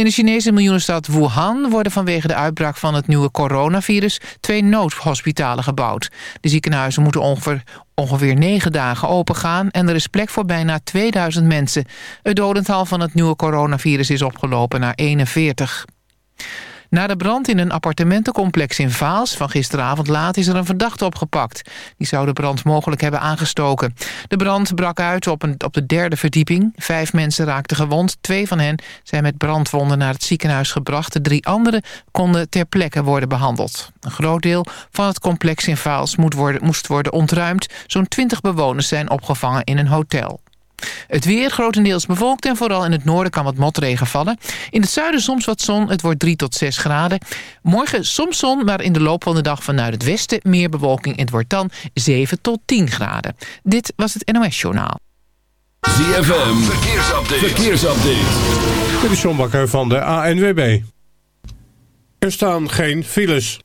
In de Chinese miljoenenstad Wuhan worden vanwege de uitbraak van het nieuwe coronavirus twee noodhospitalen gebouwd. De ziekenhuizen moeten ongeveer, ongeveer negen dagen opengaan en er is plek voor bijna 2000 mensen. Het dodental van het nieuwe coronavirus is opgelopen naar 41. Na de brand in een appartementencomplex in Vaals van gisteravond laat is er een verdachte opgepakt. Die zou de brand mogelijk hebben aangestoken. De brand brak uit op, een, op de derde verdieping. Vijf mensen raakten gewond. Twee van hen zijn met brandwonden naar het ziekenhuis gebracht. De drie anderen konden ter plekke worden behandeld. Een groot deel van het complex in Vaals moet worden, moest worden ontruimd. Zo'n twintig bewoners zijn opgevangen in een hotel. Het weer grotendeels bewolkt en vooral in het noorden kan wat motregen vallen. In het zuiden soms wat zon, het wordt 3 tot 6 graden. Morgen soms zon, maar in de loop van de dag vanuit het westen meer bewolking. En het wordt dan 7 tot 10 graden. Dit was het NOS Journaal. ZFM, verkeersupdate. verkeersupdate. Dit is John Bakker van de ANWB. Er staan geen files.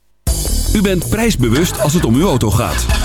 U bent prijsbewust als het om uw auto gaat.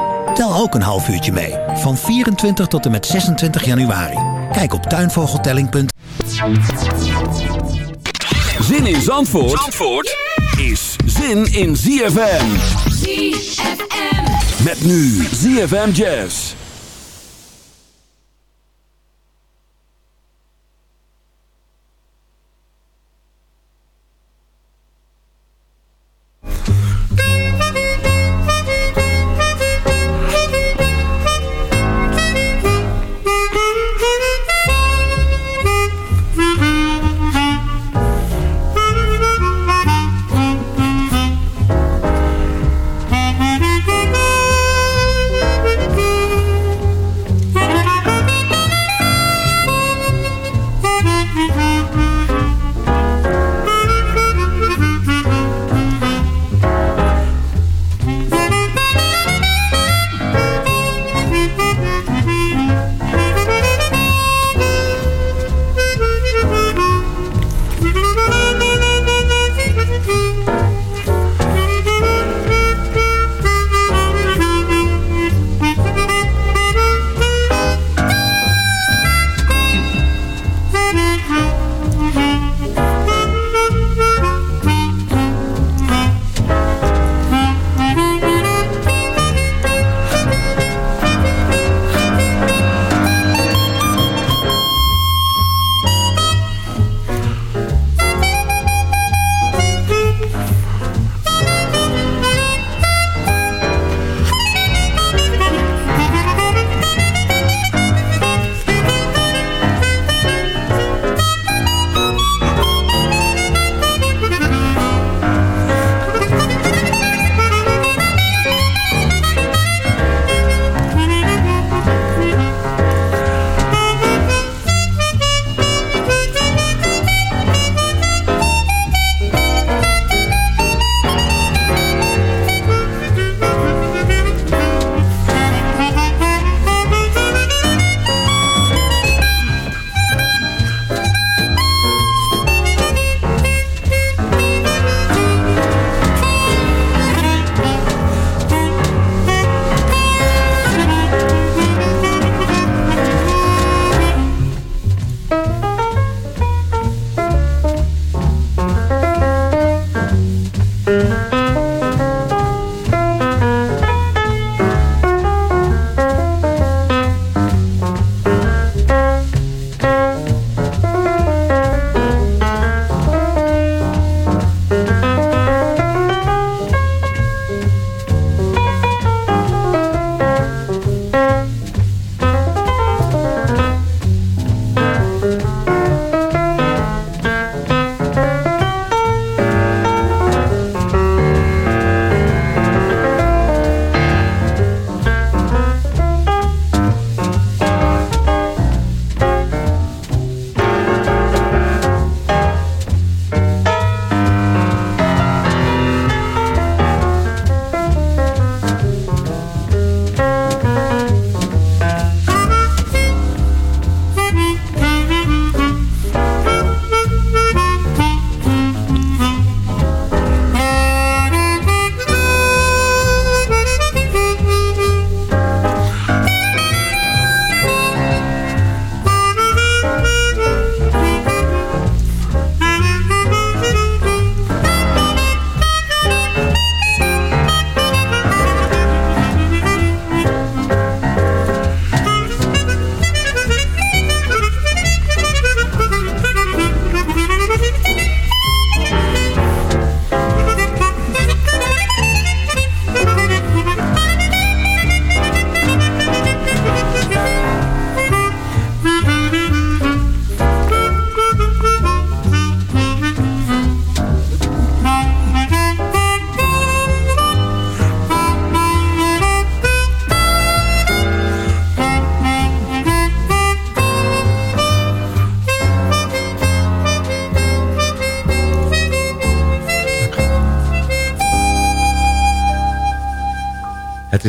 Tel ook een half uurtje mee. Van 24 tot en met 26 januari. Kijk op tuinvogeltelling.nl Zin in Zandvoort, Zandvoort is zin in ZFM. ZFM. Met nu ZFM Jazz.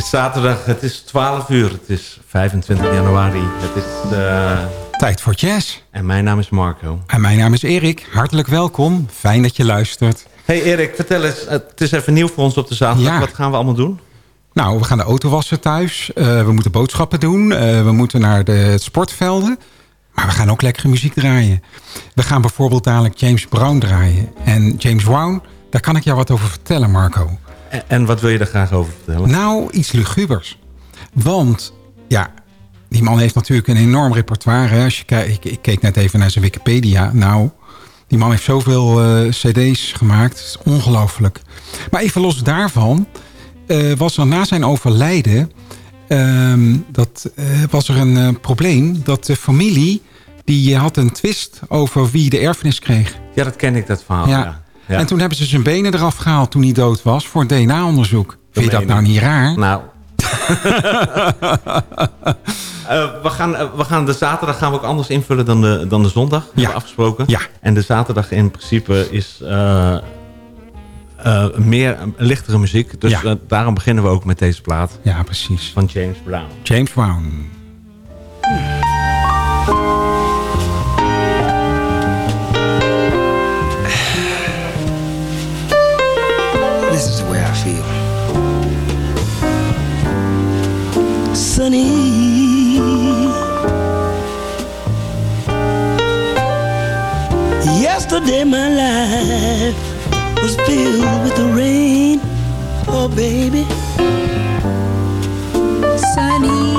Het is zaterdag, het is 12 uur, het is 25 januari. Het is... Uh... Tijd voor jazz. En mijn naam is Marco. En mijn naam is Erik. Hartelijk welkom. Fijn dat je luistert. Hey Erik, vertel eens. Het is even nieuw voor ons op de zaterdag. Ja. Wat gaan we allemaal doen? Nou, we gaan de auto wassen thuis. Uh, we moeten boodschappen doen. Uh, we moeten naar de sportvelden. Maar we gaan ook lekkere muziek draaien. We gaan bijvoorbeeld dadelijk James Brown draaien. En James Brown, daar kan ik jou wat over vertellen, Marco. En, wat wil je daar graag over vertellen? Nou, iets lugubers. Want, ja, die man heeft natuurlijk een enorm repertoire. Als je kijkt, ik, keek net even naar zijn Wikipedia. Nou, die man heeft zoveel uh, cd's gemaakt. Het is ongelooflijk. Maar even los daarvan... Uh, was er na zijn overlijden... Uh, dat, uh, was er een probleem dat de familie... die had een twist over wie de erfenis kreeg. Ja, dat ken ik, dat verhaal. Ja. ja. En toen hebben ze zijn benen eraf gehaald toen hij dood was... voor DNA-onderzoek. Vind je dat nou niet raar? Nou, Uh, we, gaan, uh, we gaan de zaterdag gaan we ook anders invullen dan de, dan de zondag. Ja. Hebben afgesproken. Ja. En de zaterdag in principe is uh, meer lichtere muziek. Dus ja. daarom beginnen we ook met deze plaat. Ja, precies. Van James Brown. James Brown. Sunny Yesterday my life was filled with the rain, oh baby. Sunny,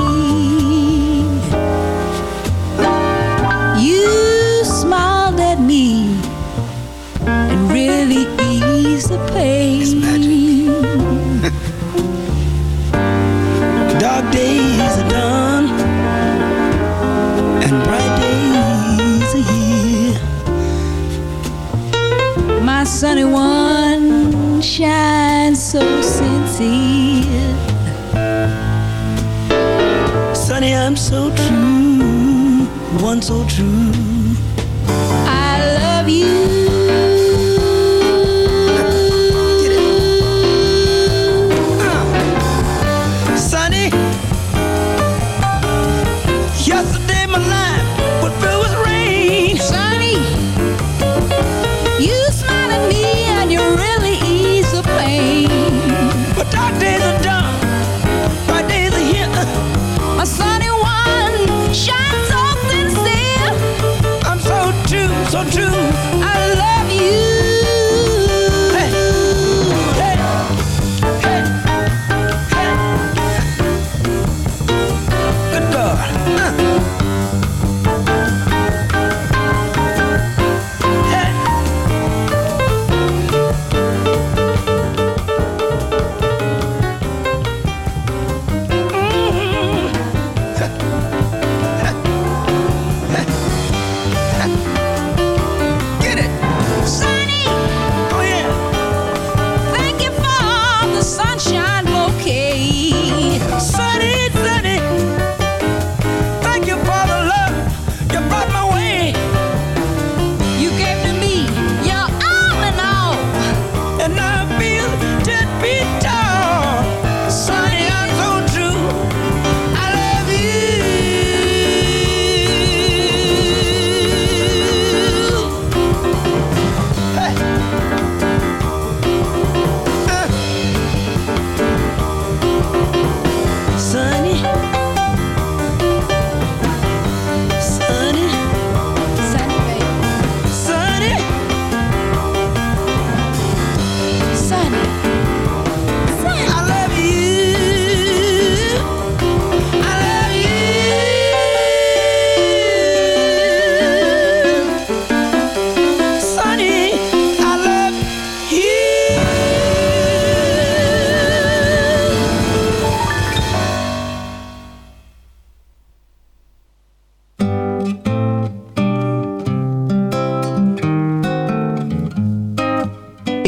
you smiled at me and really eased the pain. Sunny one shines so sincere. Sunny, I'm so true, one so true.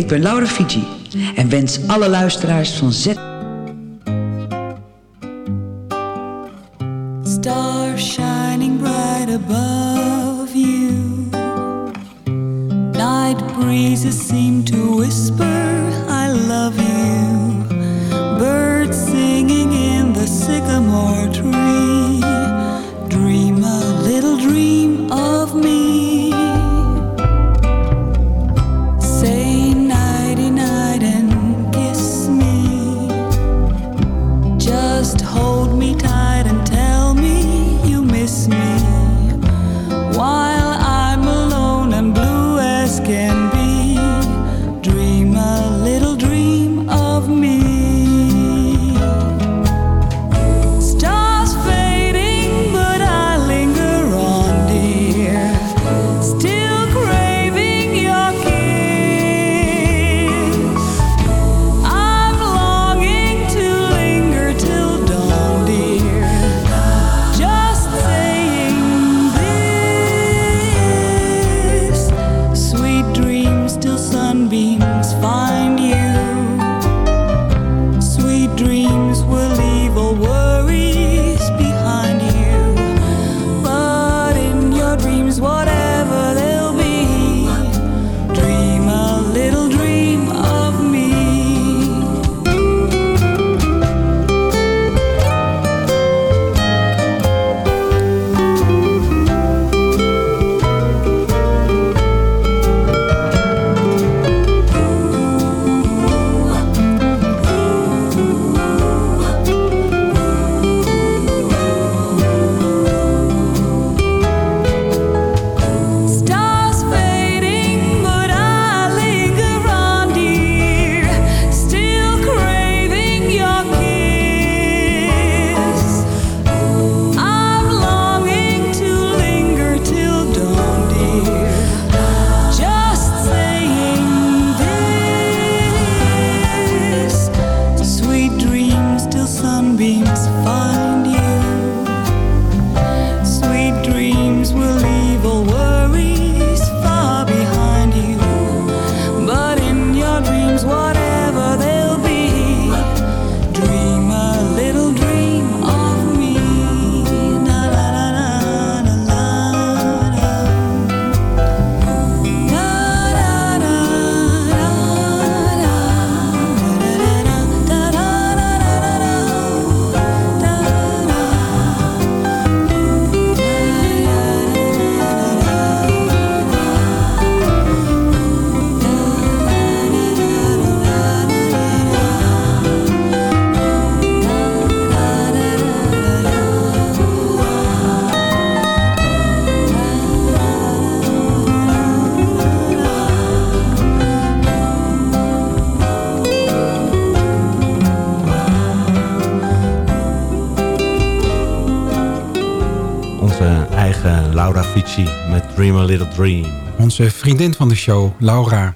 Ben Laura Fiji en wens alle luisteraars van Z... Dream Little Dream. Onze vriendin van de show, Laura.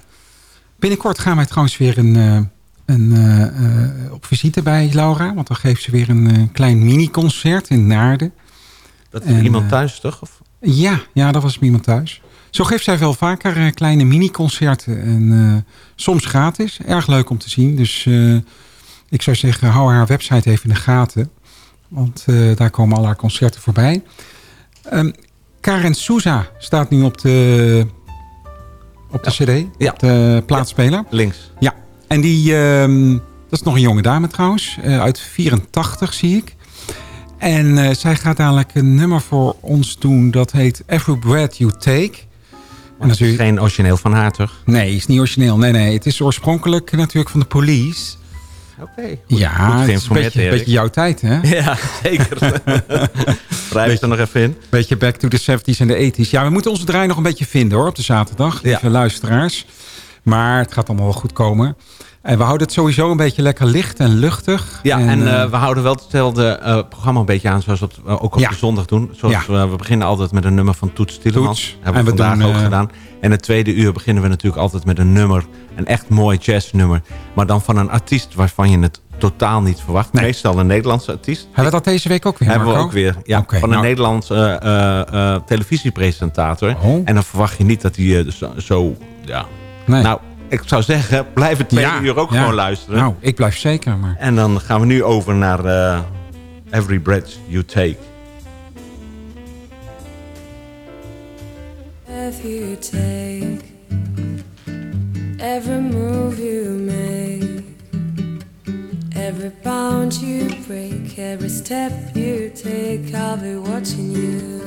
Binnenkort gaan wij trouwens weer een, eh, een, uh, op visite bij Laura. Want dan geeft ze weer een klein mini-concert in Naarden. Dat is iemand thuis, toch? Ja, ja, dat was iemand thuis. Zo geeft zij wel vaker kleine mini-concerten. En soms gratis. Erg leuk om te zien. Dus ik zou zeggen, hou haar website even in de gaten. Want daar komen al haar concerten voorbij. Ehm, Karen Souza staat nu op de, op de cd, ja. de plaatspeler. links. Ja, en die, ehm, dat is nog een jonge dame trouwens, eh, uit 84 zie ik. En eh, zij gaat dadelijk een nummer voor ons doen, dat heet Every Breath You Take. Dat is geen origineel van haar, toch? Nee, is niet origineel. Nee, nee. Het is oorspronkelijk natuurlijk van de police. Oké. Ja, een beetje, een beetje jouw tijd, hè? Ja, zeker. Rijf er nog even in. Beetje back to the 70s en de 80s. Ja, we moeten onze draai nog een beetje vinden, hoor, op de zaterdag. Lieve ja. luisteraars. Maar het gaat allemaal wel goed komen. En we houden het sowieso een beetje lekker licht en luchtig. Ja, en, eh, eh, we houden wel hetzelfde uh, programma een beetje aan zoals we uh, ook op de zondag doen. Zoals we, beginnen altijd met een nummer van Toets Tillemans. Toets. Hebben we, vandaag ook gedaan. En het tweede uur beginnen we natuurlijk altijd met een nummer. Een echt mooi jazznummer. Maar dan van een artiest waarvan je het totaal niet verwacht. Meestal een Nederlandse artiest. Hebben we dat deze week ook weer, Marco? Hebben we ook weer, ja. Van een. Nou. Nederlandse televisiepresentator. Oh. En dan verwacht je niet dat hij zo... ja. Nee. Nou, ik zou zeggen, blijf het twee ja, uur ook gewoon luisteren. Nou, ik blijf zeker. Maar... En dan gaan we nu over naar uh, Every Breath You Take. Breath you take Every move you make Every bound you break Every step you take I'll be watching you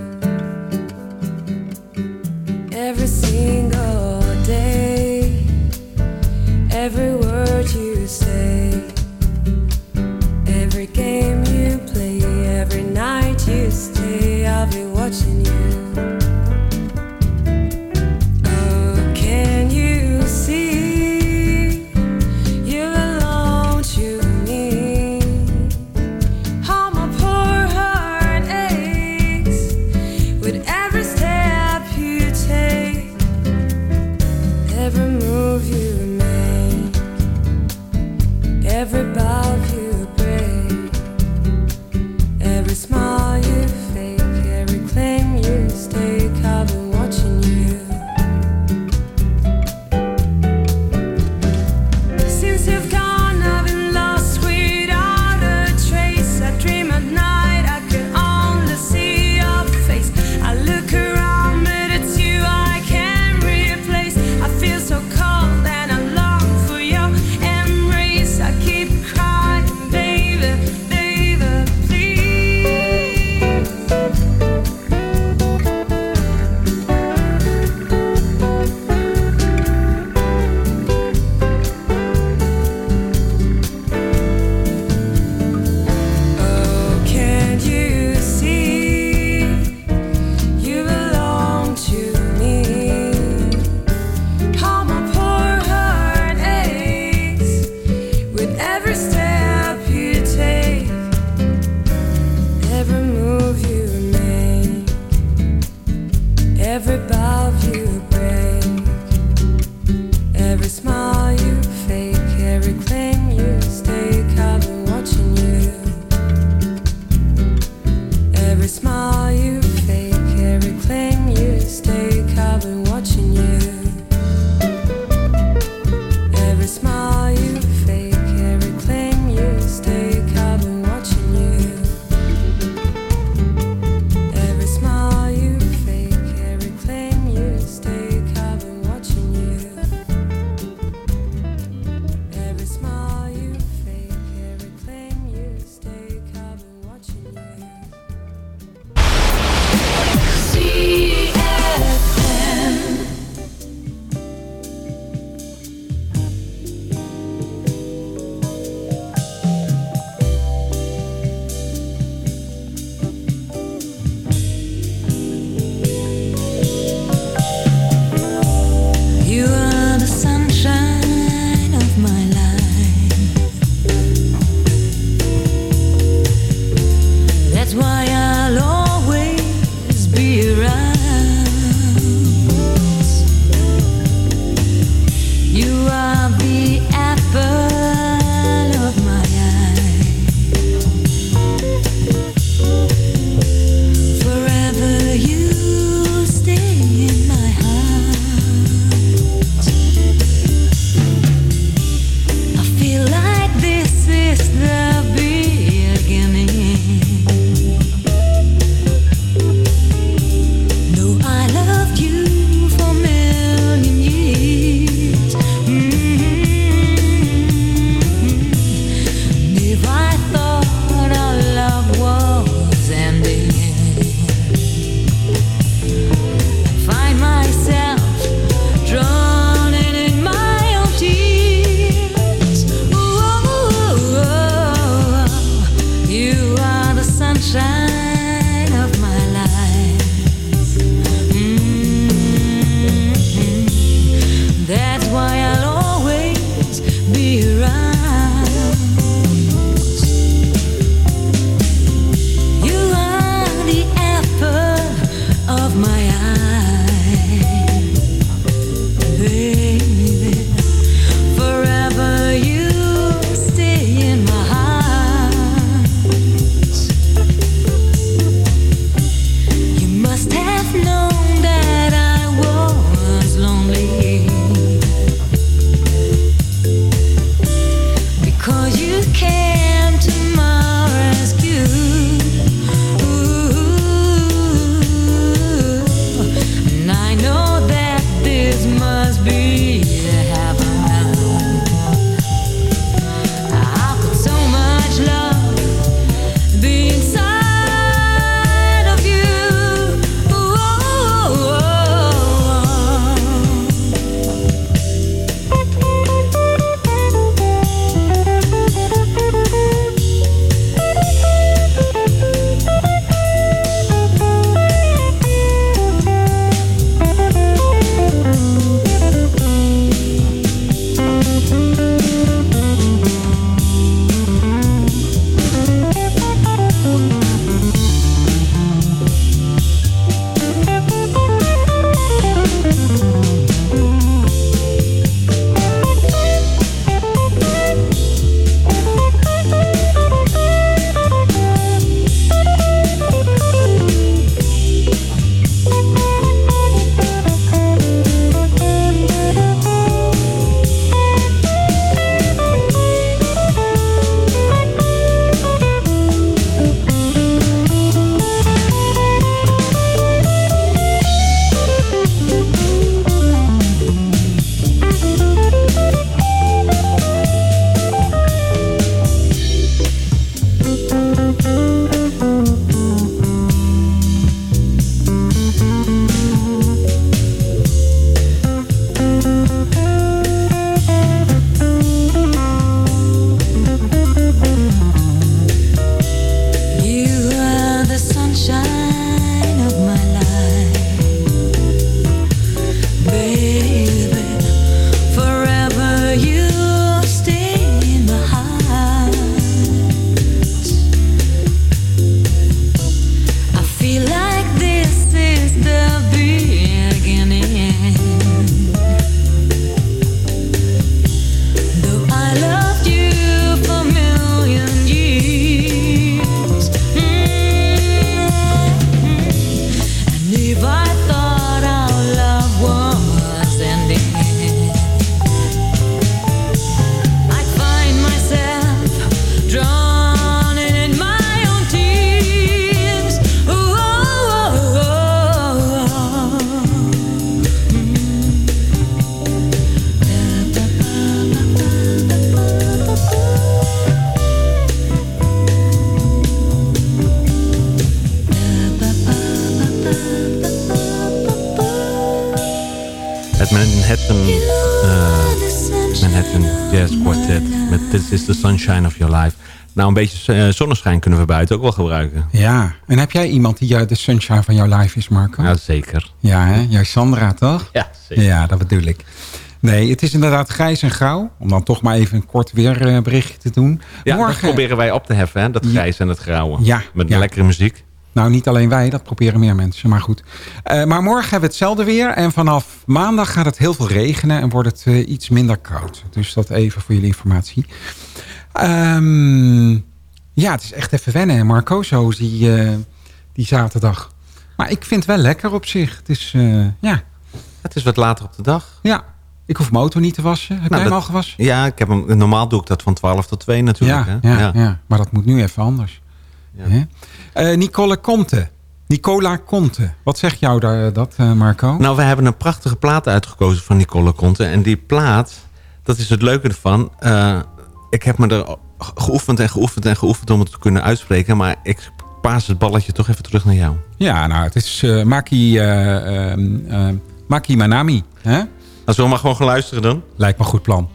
Het Manhattan, eh, Manhattan Jazz Quartet met This is the Sunshine of Your Life. Nou, een beetje eh, zonneschijn kunnen we buiten ook wel gebruiken. Ja, en heb jij iemand die de sunshine van jouw life is, Marco? Ja, zeker. Ja, hè? Jij Sandra, toch? Ja, zeker. Ja, dat bedoel ik. Nee, het is inderdaad grijs en grauw. Om dan toch maar even een kort weerberichtje te doen. Ja, Morgen... dat proberen wij op te heffen, hè? dat grijs en het grauwe. Ja, Met ja. lekkere muziek. Nou, niet alleen wij, dat proberen meer mensen, maar goed. Eh, maar morgen hebben we hetzelfde weer. En vanaf maandag gaat het heel veel regenen en wordt het eh, iets minder koud. Dus dat even voor jullie informatie. Ehm, ja, het is echt even wennen, hè, Marco, zo is die, eh, die zaterdag. Maar ik vind het wel lekker op zich. Het is, ja. Het is wat later op de dag. Ja, ik hoef mijn auto niet te wassen. Heb Nou, jij hem al gewassen? Ja, ik heb hem, normaal doe ik dat van 12 tot 2 natuurlijk. Ja, hè? ja, ja. maar dat moet nu even anders. Hè? Eh, Nicole Conte. Nicola Conte. Wat zegt jou daar, dat, eh, Marco? Nou, we hebben een prachtige plaat uitgekozen van Nicole Conte. En die plaat, dat is het leuke ervan. eh, ik heb me er geoefend en geoefend en geoefend om het te kunnen uitspreken. Maar ik paas het balletje toch even terug naar jou. Ja, nou, het is eh, Maki, eh, ehm, eh, Maki Manami. Hè? Als we maar gewoon gaan luisteren dan. Lijkt me een goed plan.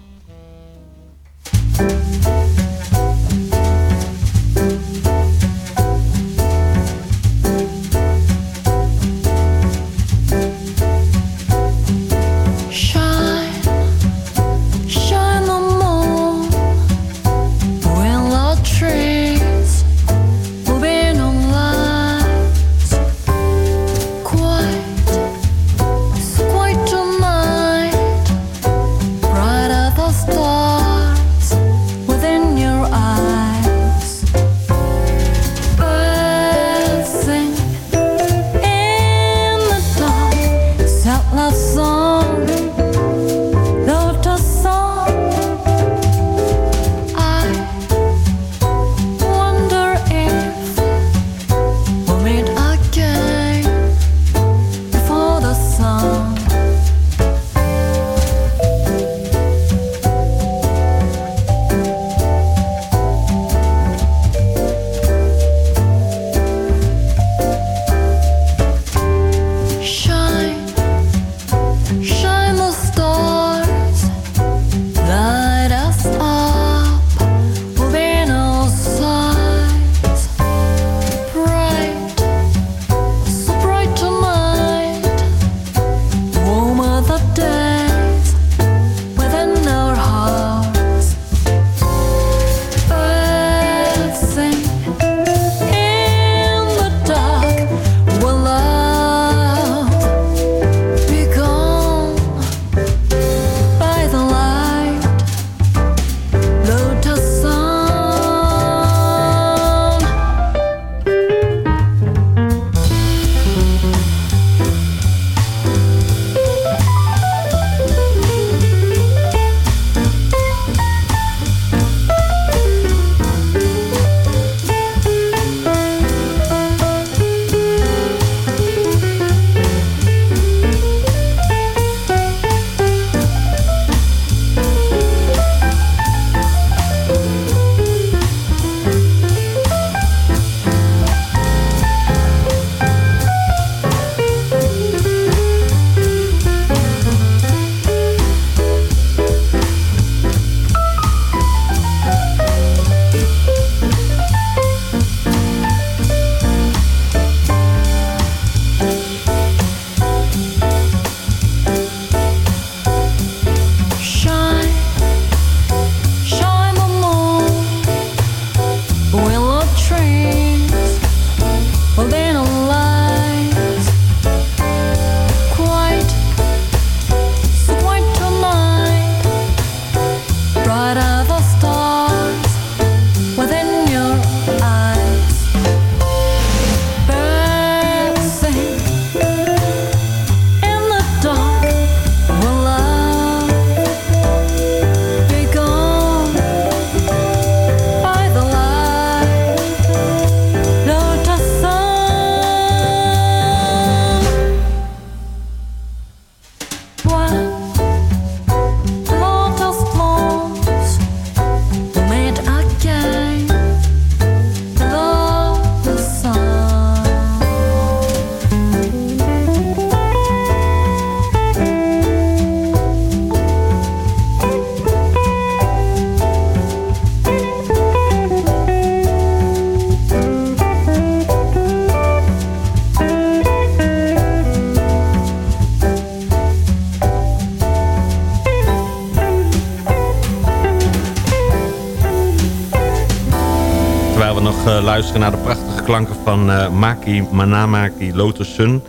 Klanken van eh, Maki Manamaki Lotus Sun.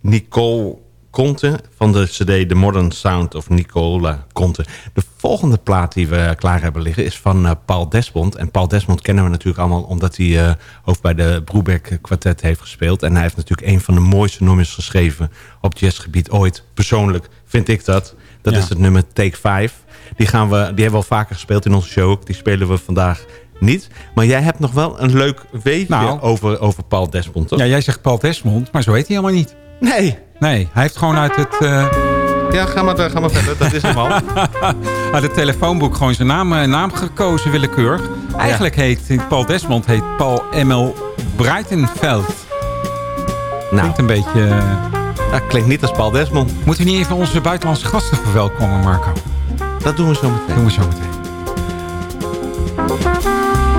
Nicole Conte van de cd The Modern Sound of Nicole Conte. De volgende plaat die we klaar hebben liggen is van eh, Paul Desmond. En Paul Desmond kennen we natuurlijk allemaal omdat hij eh, ook bij de Broebeck Quartet heeft gespeeld. En hij heeft natuurlijk een van de mooiste nummers geschreven op jazzgebied ooit. Persoonlijk vind ik dat. Dat Ja. is het nummer Take 5. Die, gaan we, die hebben we al vaker gespeeld in onze show. Die spelen we vandaag niet. Maar jij hebt nog wel een leuk weetje Nou. over, over Paul Desmond, toch? Ja, jij zegt Paul Desmond, maar zo heet hij helemaal niet. Nee. Nee, hij heeft gewoon uit het, eh, Ja, ga maar, ga maar verder. Dat is hem al. uit het telefoonboek gewoon zijn naam, eh, naam gekozen willekeurig. Eigenlijk heet Paul Desmond heet Paul Emil Breitenveld. Nou. Klinkt een beetje... eh, Dat klinkt niet als Paul Desmond. Moeten we niet even onze buitenlandse gasten verwelkomen, Marco? Dat doen we zo meteen. doen we zo meteen. 嗯。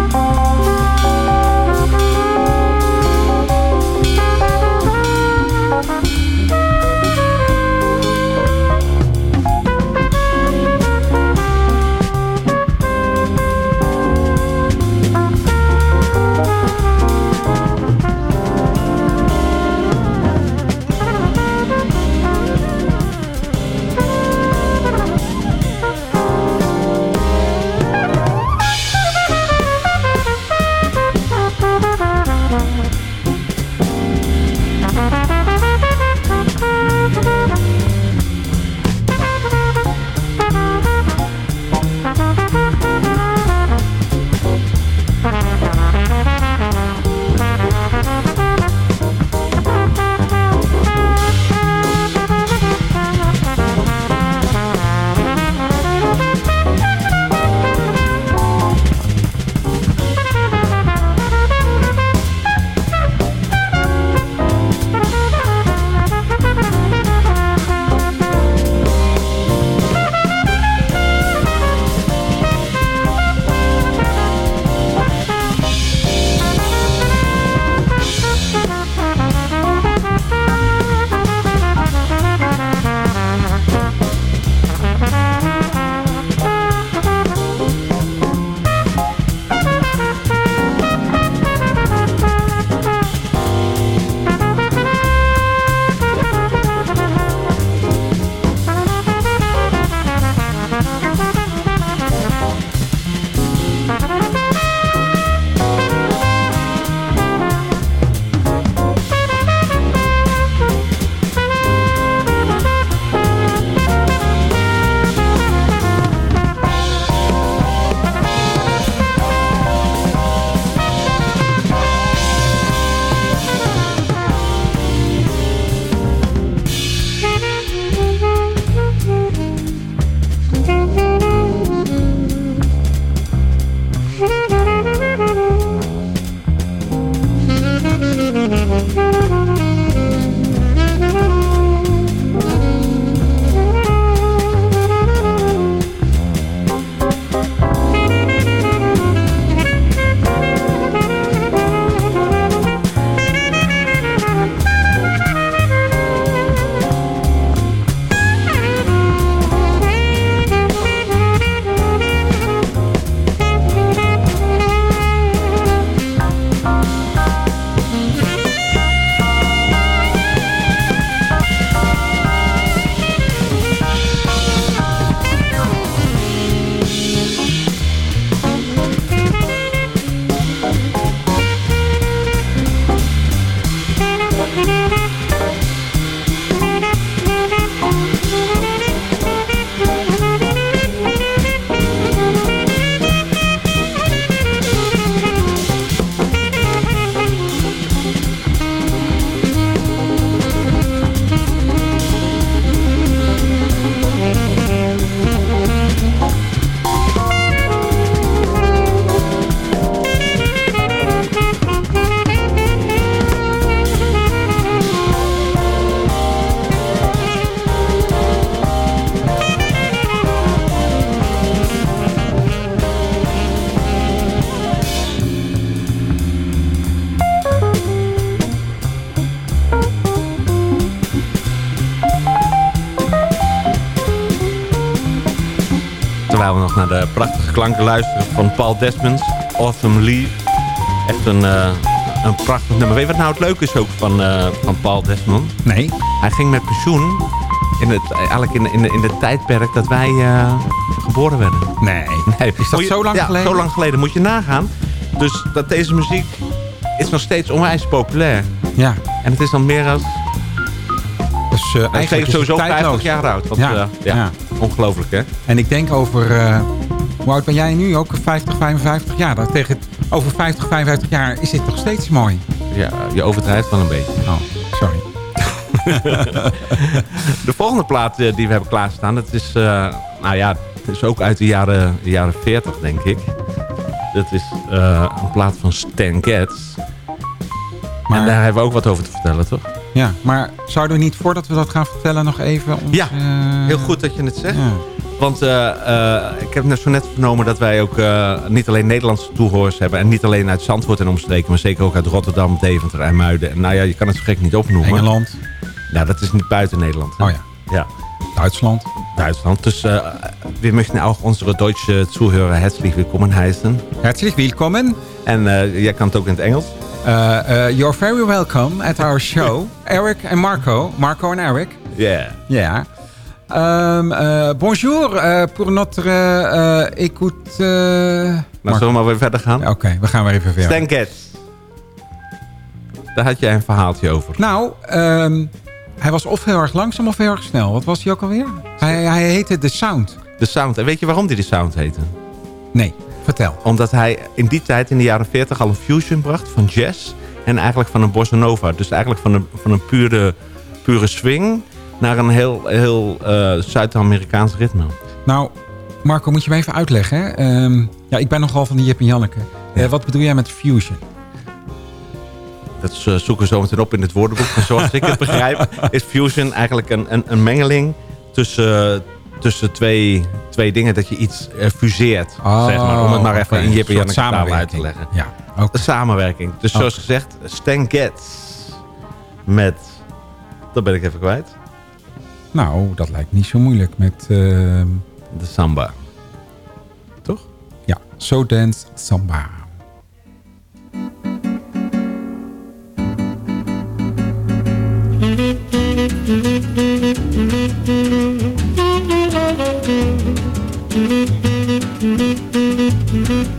Klanken luisteren van Paul Desmond, Autumn Leaf. Echt een, eh, een prachtig nummer. Weet je wat nou het leuke is ook van, eh, van Paul Desmond? Nee. Hij ging met pensioen in het, eigenlijk in, in, in het tijdperk dat wij eh, geboren werden. Nee. nee. Is dat je- zo lang ja, geleden? zo lang geleden. Moet je nagaan. Dus dat deze muziek is nog steeds onwijs populair. Ja. En het is dan meer als... Dus uh, Hij eigenlijk sowieso 50 tijdloos. jaar oud. Want, Ja, ja, ja, ja. Ongelooflijk, hè? En ik denk over... hoe oud ben jij nu? Ook 50, 55 jaar. Dat tegen, over 50, 55 jaar is dit nog steeds mooi. Ja, je overdrijft wel een beetje. Oh, sorry. De volgende plaat eh, die we hebben klaarstaan, dat is, eh, nou ja, het is ook uit de jaren, jaren 40, denk ik. Dat is eh, een plaat van Stan Getz. En daar hebben we ook wat over te vertellen, toch? Ja, maar zouden we niet voordat we dat gaan vertellen nog even... Ons, Ja, eh, Heel goed dat je het zegt. Ja. Want eh, eh, ik heb net zo net vernomen dat wij ook niet alleen Nederlandse toehoors hebben. En niet alleen uit Zandvoort en omstreken. Maar zeker ook uit Rotterdam, Deventer en Muiden. En nou ja, je kan het zo gek niet opnoemen. Engeland. Nou, dat is niet buiten Nederland. hè? Oh ja. Ja. Duitsland. Duitsland. Dus uh, wir möchten auch unsere deutsche Zuhörer herzlich willkommen heißen. Herzlich willkommen. En uh, jij kan het ook in het Engels. Uh, uh, you're very welcome at our show. Eric en Marco. Marco en Eric. Yeah. Ja. Um, uh, bonjour uh, pour notre uh, écoute. nou, zullen we maar weer verder gaan? Oké, okay, we gaan weer even verder. Stan Getz. Daar had jij een verhaaltje over. Nou, um, hij was of heel erg langzaam of heel erg snel. Wat was hij ook alweer? Hij, hij heette The Sound. The Sound. En weet je waarom hij The Sound heette? Nee, vertel. Omdat hij in die tijd, in de jaren 40, al een fusion bracht van jazz. En eigenlijk van een bossa nova. Dus eigenlijk van een, van een pure, pure swing naar een heel, heel uh, Zuid-Amerikaans ritme. Nou, Marco, moet je me even uitleggen. Hè? Um, ja, ik ben nogal van die Jip en Janneke. Ja. Uh, wat bedoel jij met fusion? Dat uh, zoeken we zo meteen op in het woordenboek. Maar zoals ik het begrijp, is fusion eigenlijk een, een, een mengeling tussen, tussen twee, twee dingen. Dat je iets uh, fuseert, oh, zeg maar. Om het maar even okay. in Jip en Janneke taal uit te leggen. Ja, okay. De samenwerking. Dus zoals gezegd, Stan Getz met... Dat ben ik even kwijt. Nou, dat lijkt niet zo moeilijk met... Uh... De samba. Toch? Ja, So Dance Samba. Mm-hmm.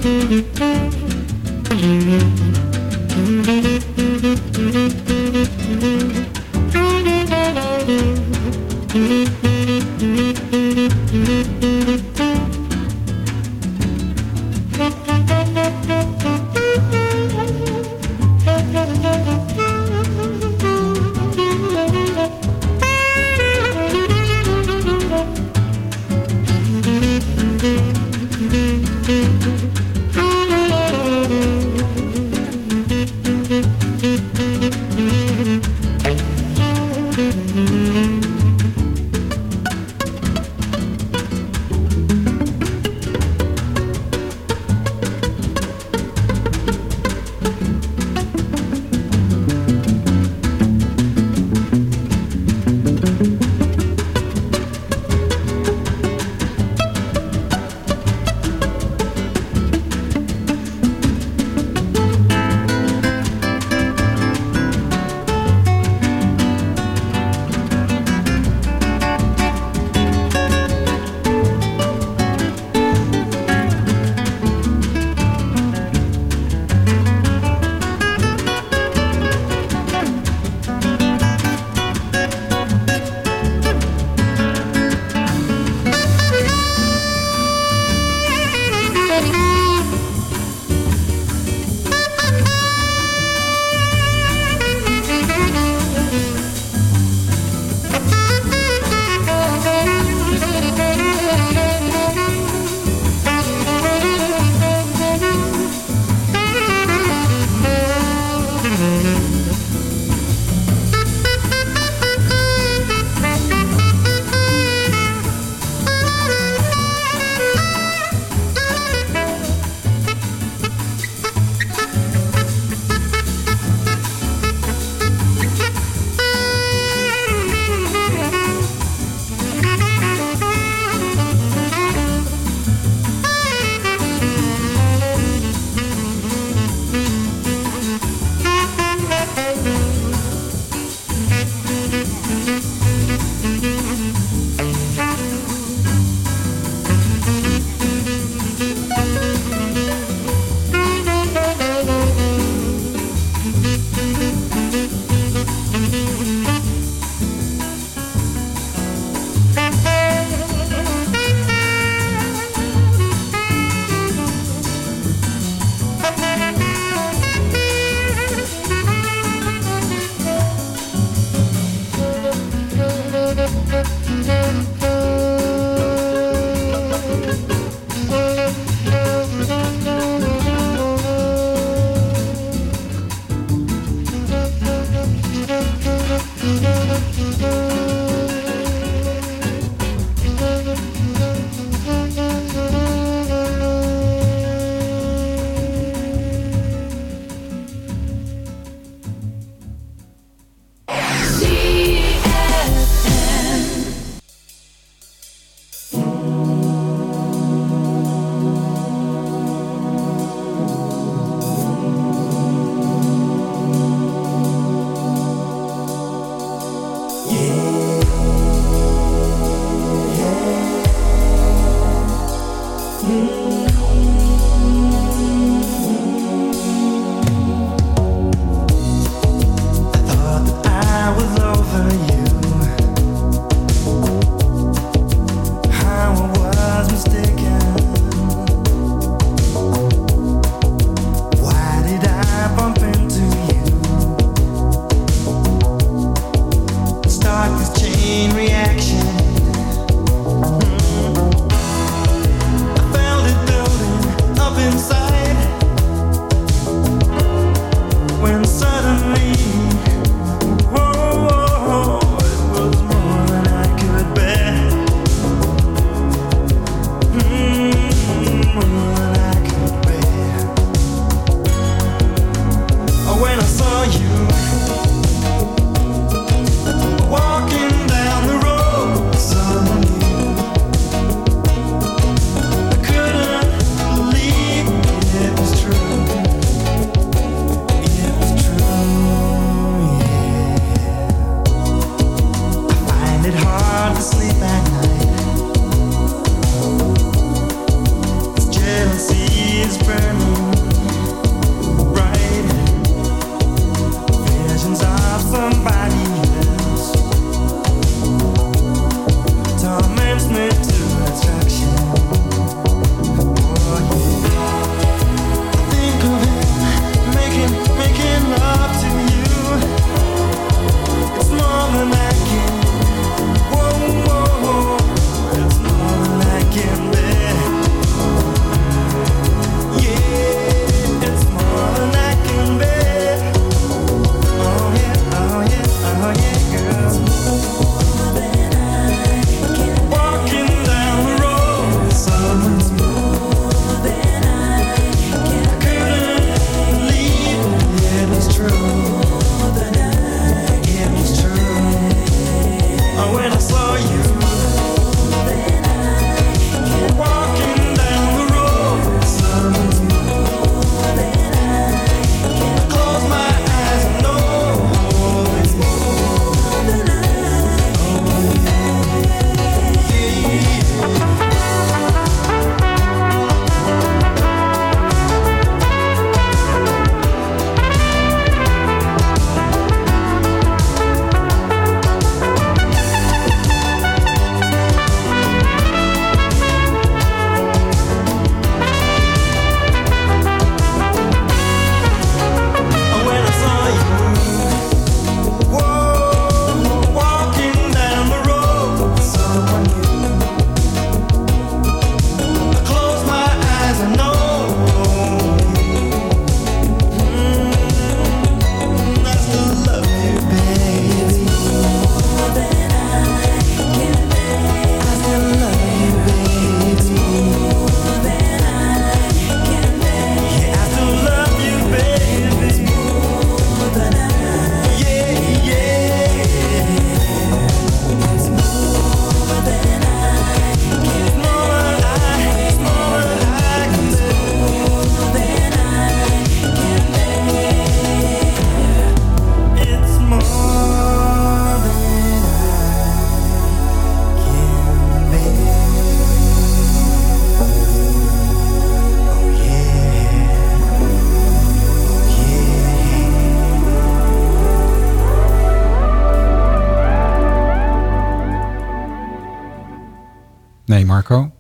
Nee, Marco?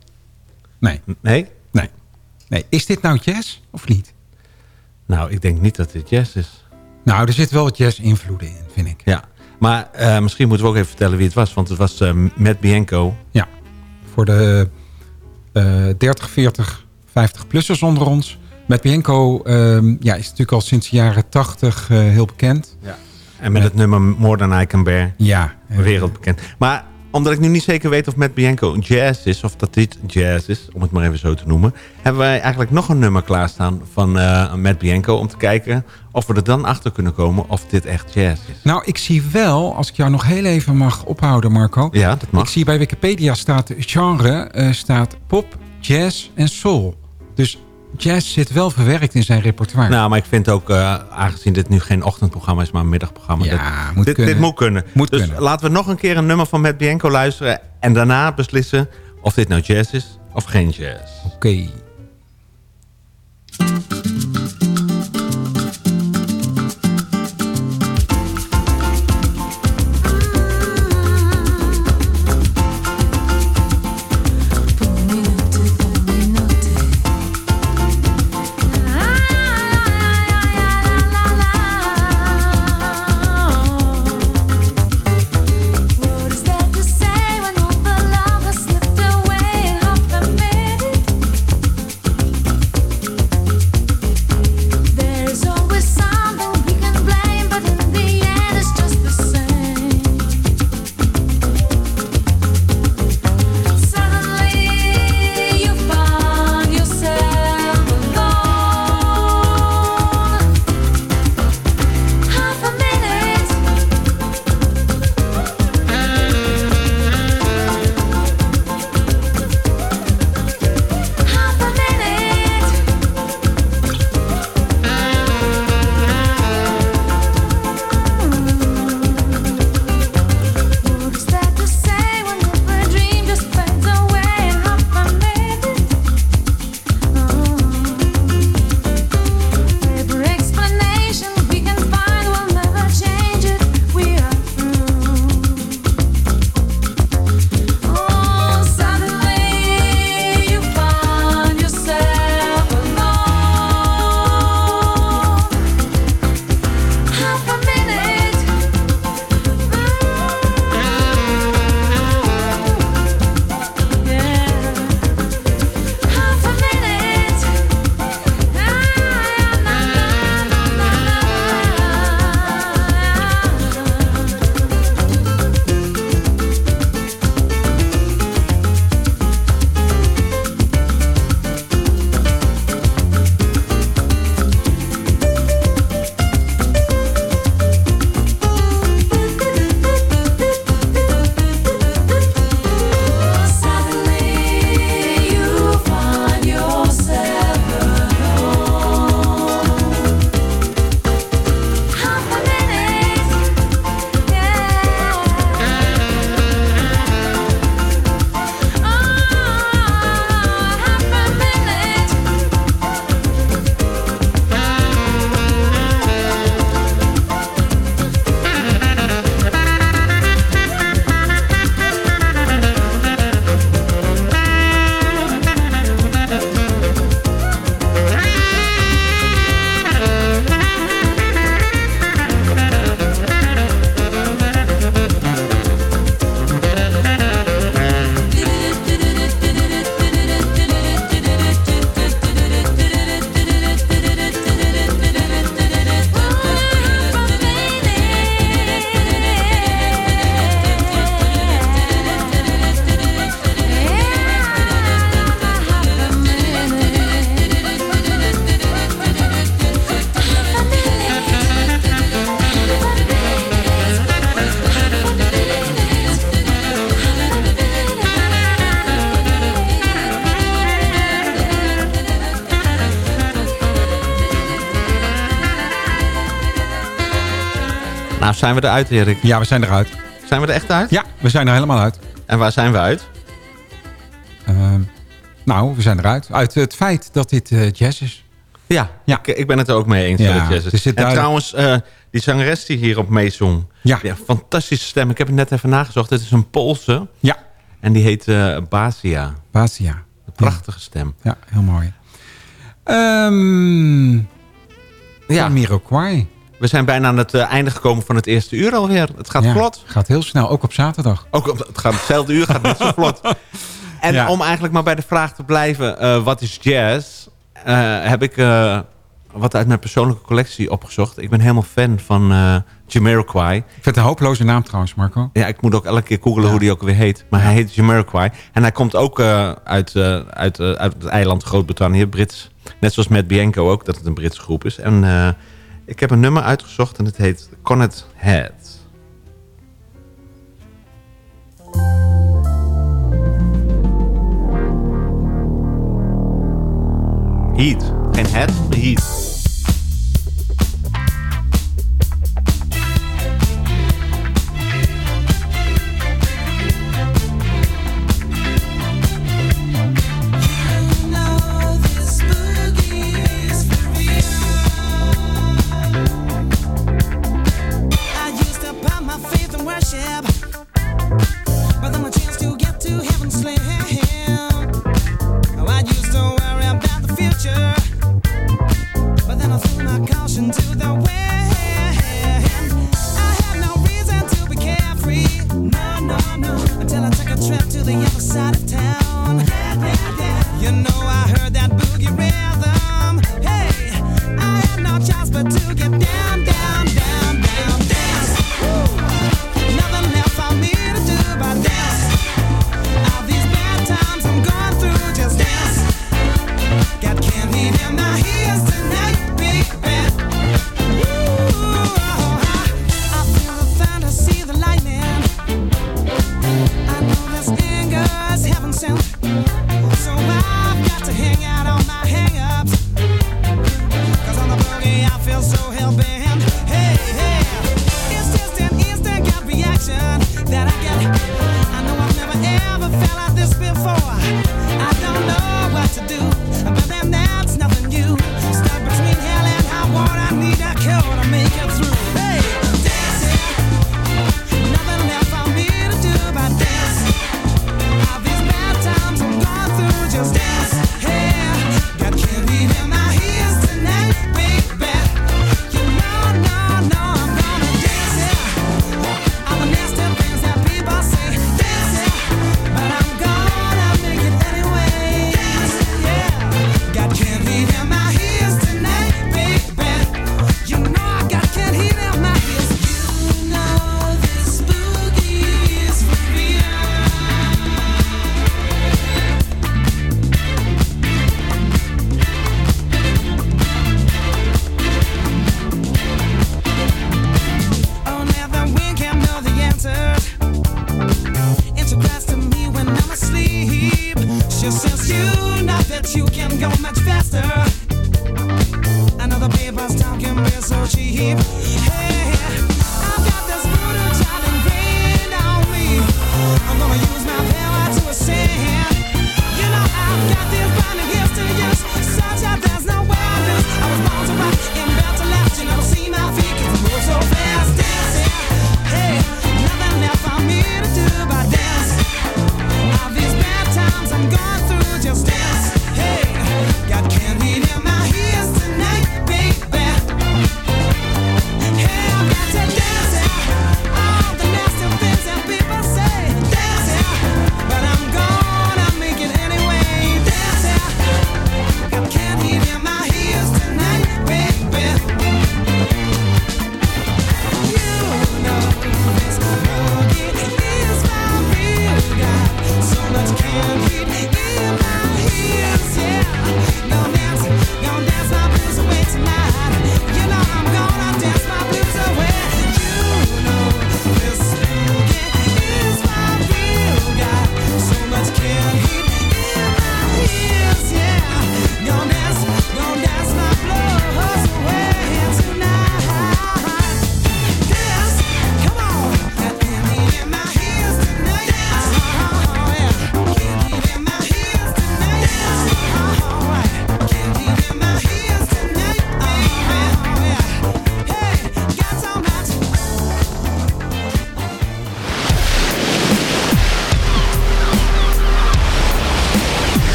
Nee. Nee? Nee. nee. Is dit nou jazz of niet? Nou, ik denk niet dat dit jazz is. Nou, er zit wel jazz-invloeden in, vind ik. Ja, maar eh, misschien moeten we ook even vertellen wie het was. Want het was eh, Matt Bianco. Ja, voor de eh 30, 40, 50-plussers onder ons. Met Bianco ehm, ja, is natuurlijk al sinds de jaren 80 eh, heel bekend. Ja. En met het nummer More Than I Can Bear. Ja. Wereldbekend. Maar omdat ik nu niet zeker weet of Matt Bianco jazz is... of dat dit jazz is, om het maar even zo te noemen... hebben wij eigenlijk nog een nummer klaarstaan van Matt Bianco... om te kijken of we er dan achter kunnen komen of dit echt jazz is. Nou, ik zie wel, als ik jou nog heel even mag ophouden, Marco. Ja, dat mag. Ik zie bij Wikipedia staat genre, eh, staat pop, jazz en soul. Dus jazz zit wel verwerkt in zijn repertoire. Nou, maar ik vind ook, eh, aangezien dit nu geen ochtendprogramma is, maar een middagprogramma. Ja, dit, moet dit, kunnen. dit moet kunnen. Moet dus kunnen. laten we nog een keer een nummer van Matt Bianco luisteren. En daarna beslissen of dit nou jazz is of geen jazz. Oké. zijn we eruit, Erik? Ja, we zijn eruit. Zijn we er echt uit? Ja, we zijn er helemaal uit. En waar zijn we uit? Ehm, nou, we zijn eruit. Uit het feit dat dit uh, jazz is. Ja, ja. Ik, ik, ben het er ook mee eens ja, dat jazz is. En trouwens, eh, die zangeres die hierop meezong. Ja. ja. Fantastische stem. Ik heb het net even nagezocht. Dit is een Poolse. Ja. En die heet eh, Basia. Basia. Een prachtige stem. Ja, heel mooi. Um, ja. Miro we zijn bijna aan het eh, einde gekomen van het eerste uur alweer. Het gaat vlot. Het gaat heel snel, ook op zaterdag. Ook op, het gaat hetzelfde uur, gaat net zo vlot. En om eigenlijk maar bij de vraag te blijven, eh, wat is jazz? Eh, heb ik wat uit mijn persoonlijke collectie opgezocht. Ik ben helemaal fan van uh, Jamiroquai. Ik vind het een hopeloze naam trouwens, Marco. Ja, ik moet ook elke keer googelen hoe die ook weer heet. Maar hij heet Jamiroquai. En hij komt ook uit, uit, uit het eiland Groot-Brittannië, Brits. Net zoals met Bianco ook, dat het een Britse groep is. En ik heb een nummer uitgezocht en het heet Connet Head. Heat. en head, heat.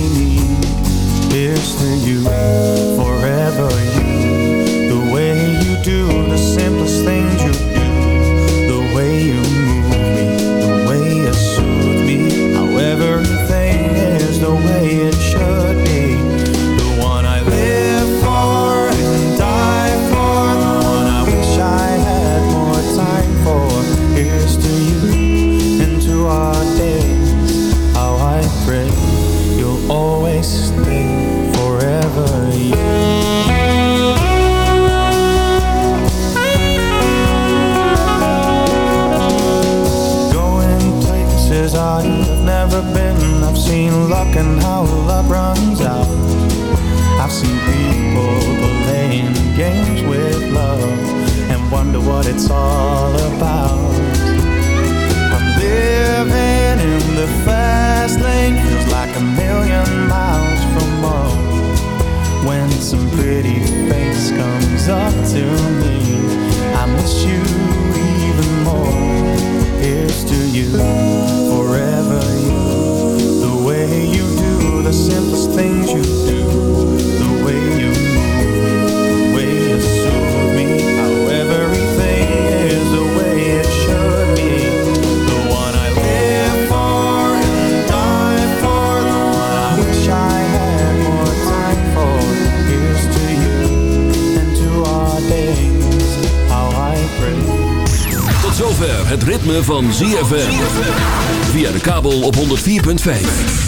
Need. To you, forever you. The way you do the simplest things you do, the way you move me, the way you soothe me, how everything is the way luck and how luck runs out. I've seen people playing games with love and wonder what it's all about. I'm living in the fast lane, feels like a million miles from home. When some pretty face comes up to me, I miss you even more. Here's to you, you. Do the simplest things you do, the way you move the way you soothe me, how everything is the way it should be. The one I live for and die for, the one I wish I time for. Here's to you and to our days, how I pray. Tot zover het ritme van ZFM. Via de kabel op 104.5.